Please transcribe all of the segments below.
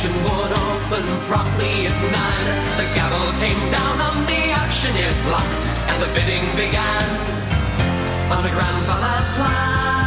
Auction would open promptly at nine. The gavel came down on the auctioneer's block, and the bidding began on a grandfather's climb.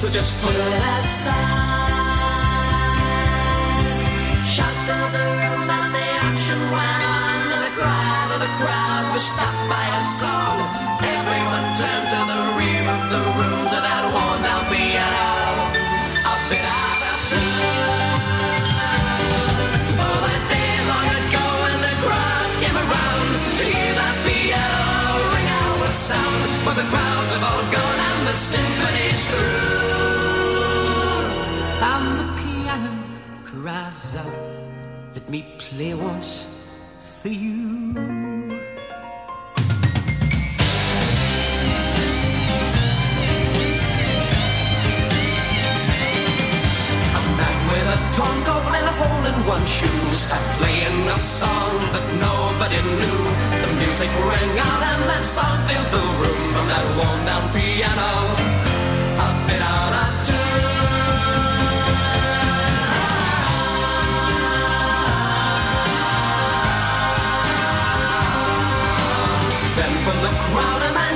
So just put it aside. Shouts filled the room me play once for you. A torn and a hole in one shoe sat playing a song that nobody knew. The music rang out and that song filled the room from that worn down piano.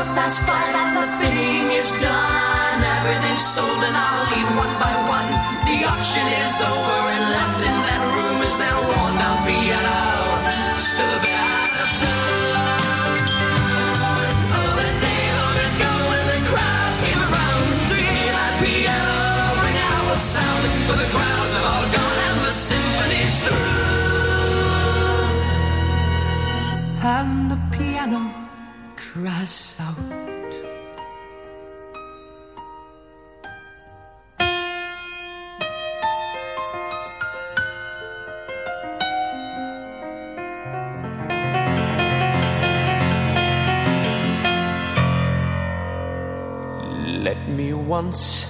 Quarter past five and the bidding is done. Everything's sold and I'll leave one by one. The auction is over and left in that room is that worn down piano. Still a bit out of tune. Oh, the days of it go when the crowds came around hear that piano ring out with sound. But the crowds have all gone and the symphony's through. And the piano out. Let me once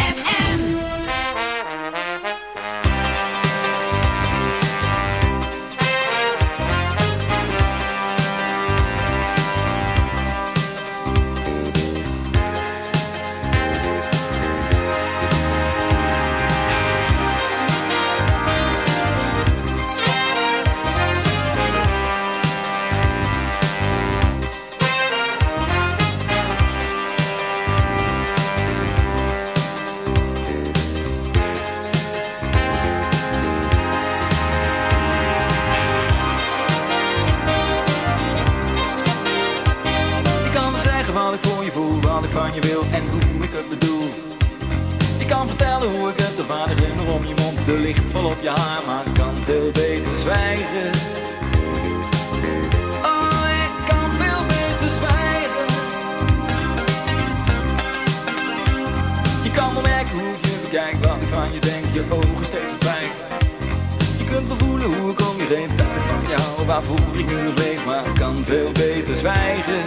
Van hou, waarvoor ik nog leef, maar kan veel beter zwijgen.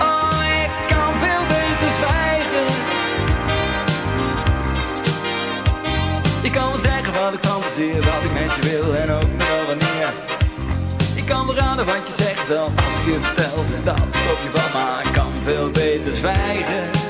Oh, ik kan veel beter zwijgen. Ik kan zeggen wat ik fantaseer, wat ik met je wil en ook wel wanneer. Ik kan wel raden wat je zegt zelf als ik je vertel dat ik op je val, maar ik kan veel beter zwijgen.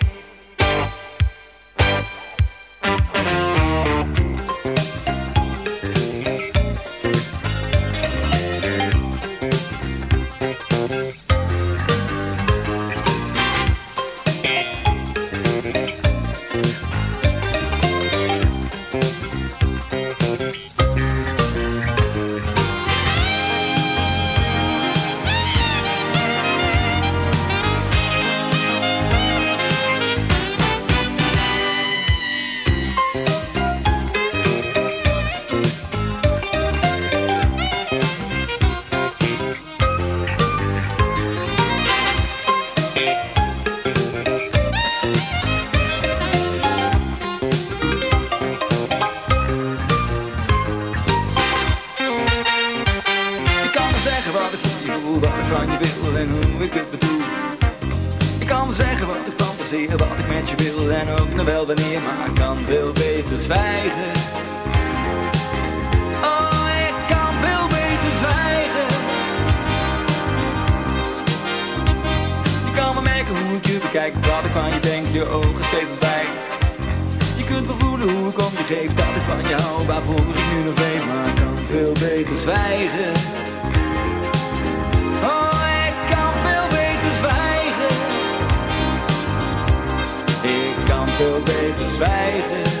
Bekijk, wat ik van je denk, je ogen steeds ontwijken. Je kunt wel voelen hoe ik om je geef, dat ik van je hou, waarvoor ik nu nog weet, maar ik kan veel beter zwijgen. Oh, ik kan veel beter zwijgen. Ik kan veel beter zwijgen.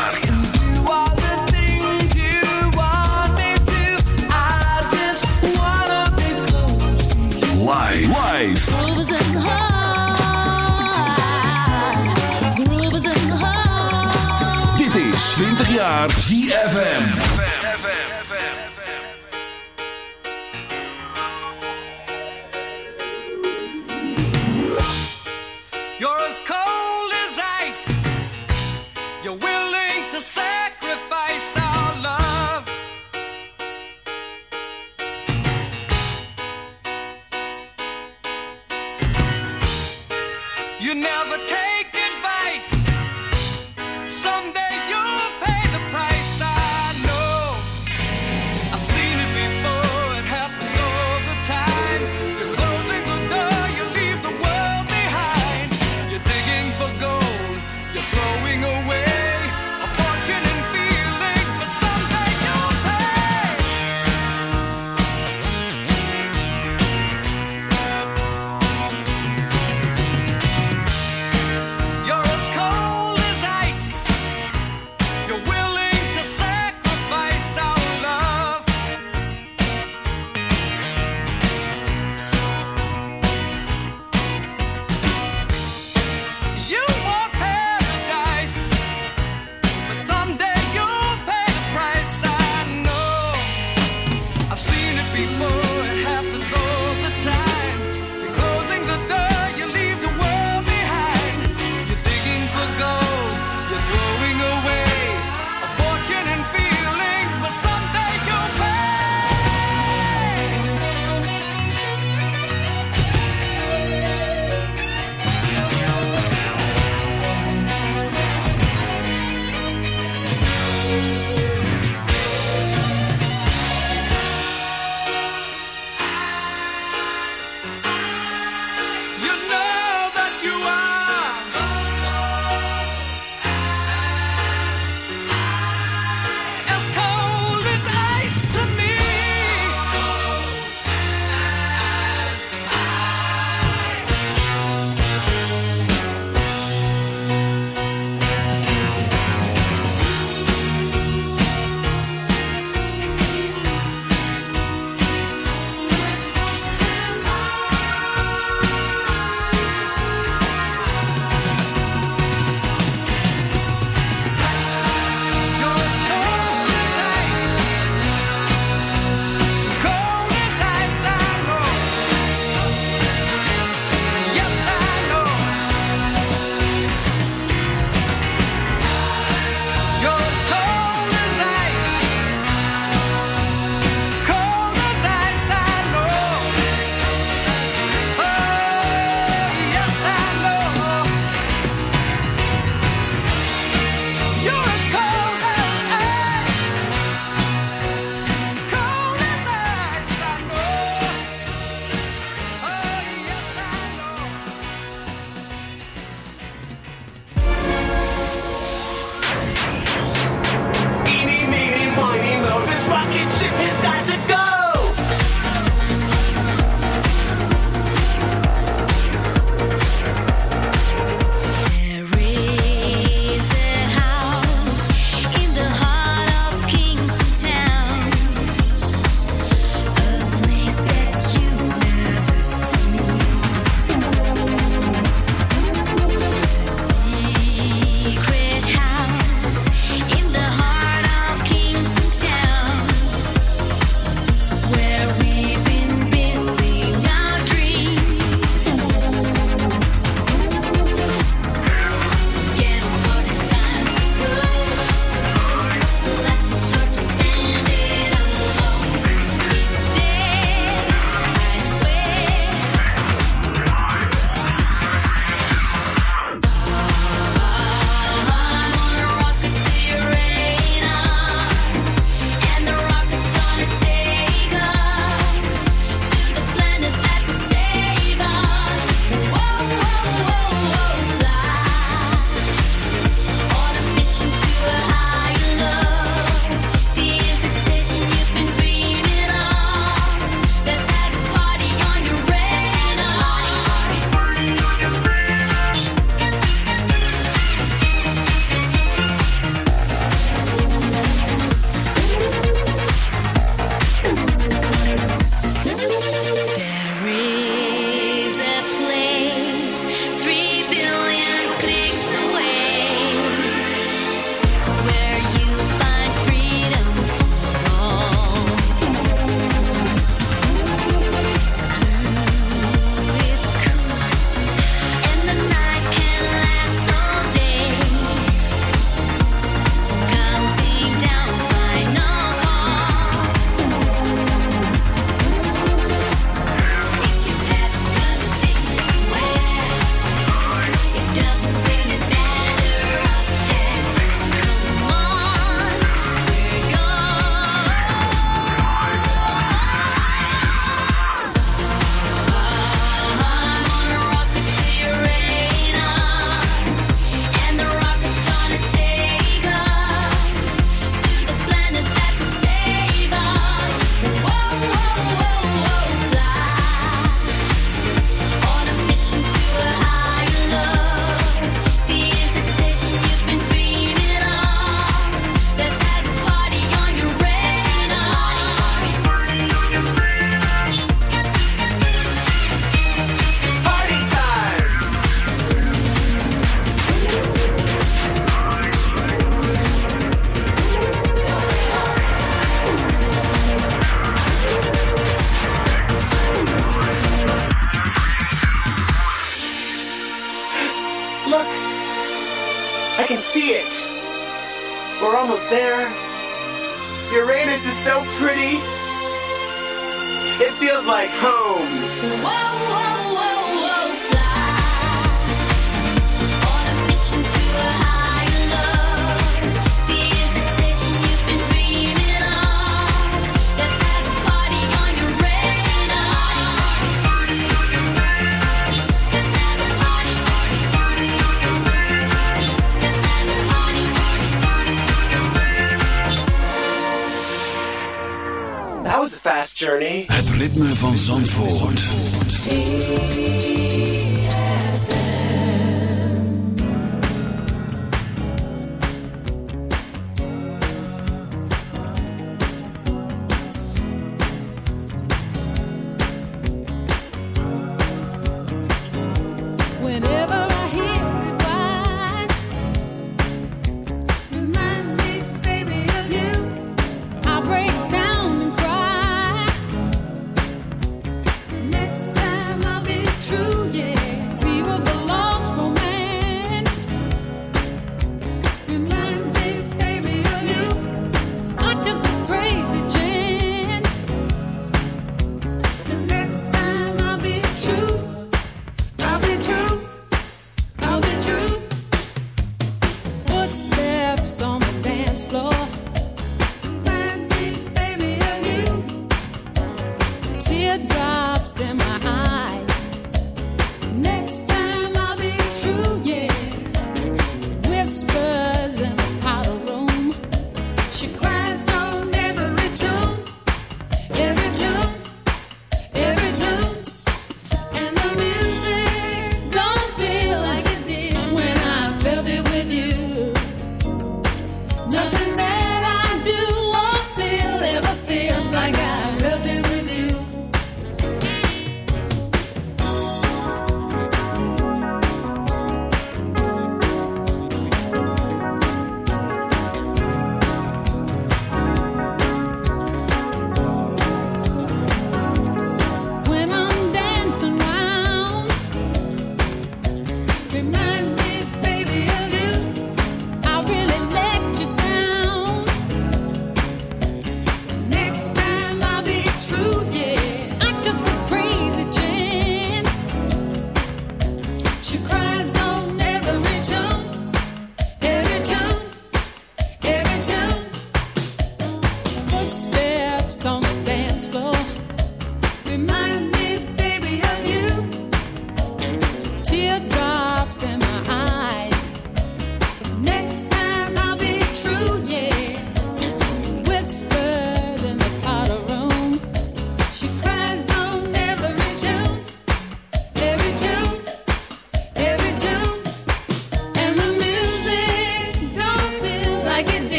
willing to sacrifice.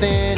something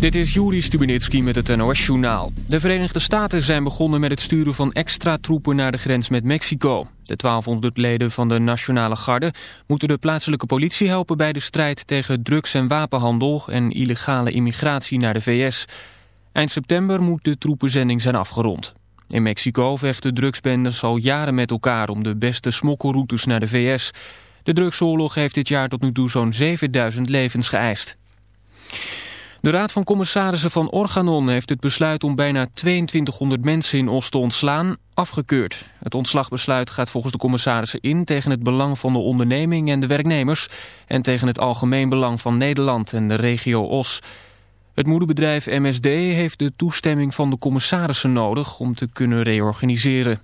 Dit is Juri Stubenitski met het NOS-journaal. De Verenigde Staten zijn begonnen met het sturen van extra troepen naar de grens met Mexico. De 1200 leden van de Nationale Garde moeten de plaatselijke politie helpen bij de strijd tegen drugs- en wapenhandel en illegale immigratie naar de VS. Eind september moet de troepenzending zijn afgerond. In Mexico vechten drugsbendes al jaren met elkaar om de beste smokkelroutes naar de VS. De drugsoorlog heeft dit jaar tot nu toe zo'n 7000 levens geëist. De Raad van Commissarissen van Organon heeft het besluit om bijna 2200 mensen in Os te ontslaan afgekeurd. Het ontslagbesluit gaat volgens de commissarissen in tegen het belang van de onderneming en de werknemers en tegen het algemeen belang van Nederland en de regio Os. Het moederbedrijf MSD heeft de toestemming van de commissarissen nodig om te kunnen reorganiseren.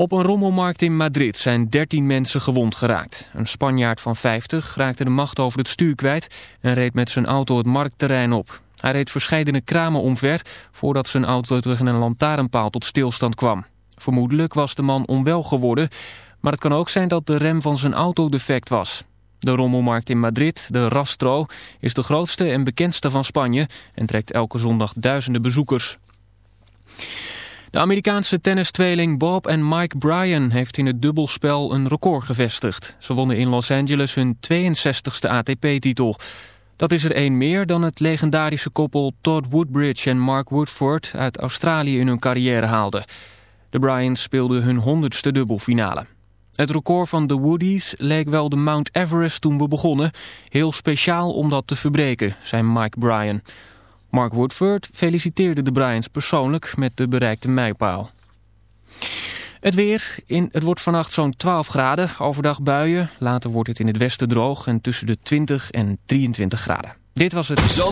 Op een rommelmarkt in Madrid zijn 13 mensen gewond geraakt. Een Spanjaard van 50 raakte de macht over het stuur kwijt en reed met zijn auto het marktterrein op. Hij reed verscheidene kramen omver voordat zijn auto tegen een lantaarnpaal tot stilstand kwam. Vermoedelijk was de man onwel geworden, maar het kan ook zijn dat de rem van zijn auto defect was. De rommelmarkt in Madrid, de Rastro, is de grootste en bekendste van Spanje en trekt elke zondag duizenden bezoekers. De Amerikaanse tennistweeling Bob en Mike Bryan heeft in het dubbelspel een record gevestigd. Ze wonnen in Los Angeles hun 62e ATP-titel. Dat is er één meer dan het legendarische koppel Todd Woodbridge en Mark Woodford uit Australië in hun carrière haalden. De Bryans speelden hun honderdste dubbelfinale. Het record van de Woodies leek wel de Mount Everest toen we begonnen. Heel speciaal om dat te verbreken, zei Mike Bryan. Mark Woodford feliciteerde de Bryans persoonlijk met de bereikte mijlpaal. Het weer. In, het wordt vannacht zo'n 12 graden. Overdag buien. Later wordt het in het westen droog en tussen de 20 en 23 graden. Dit was het...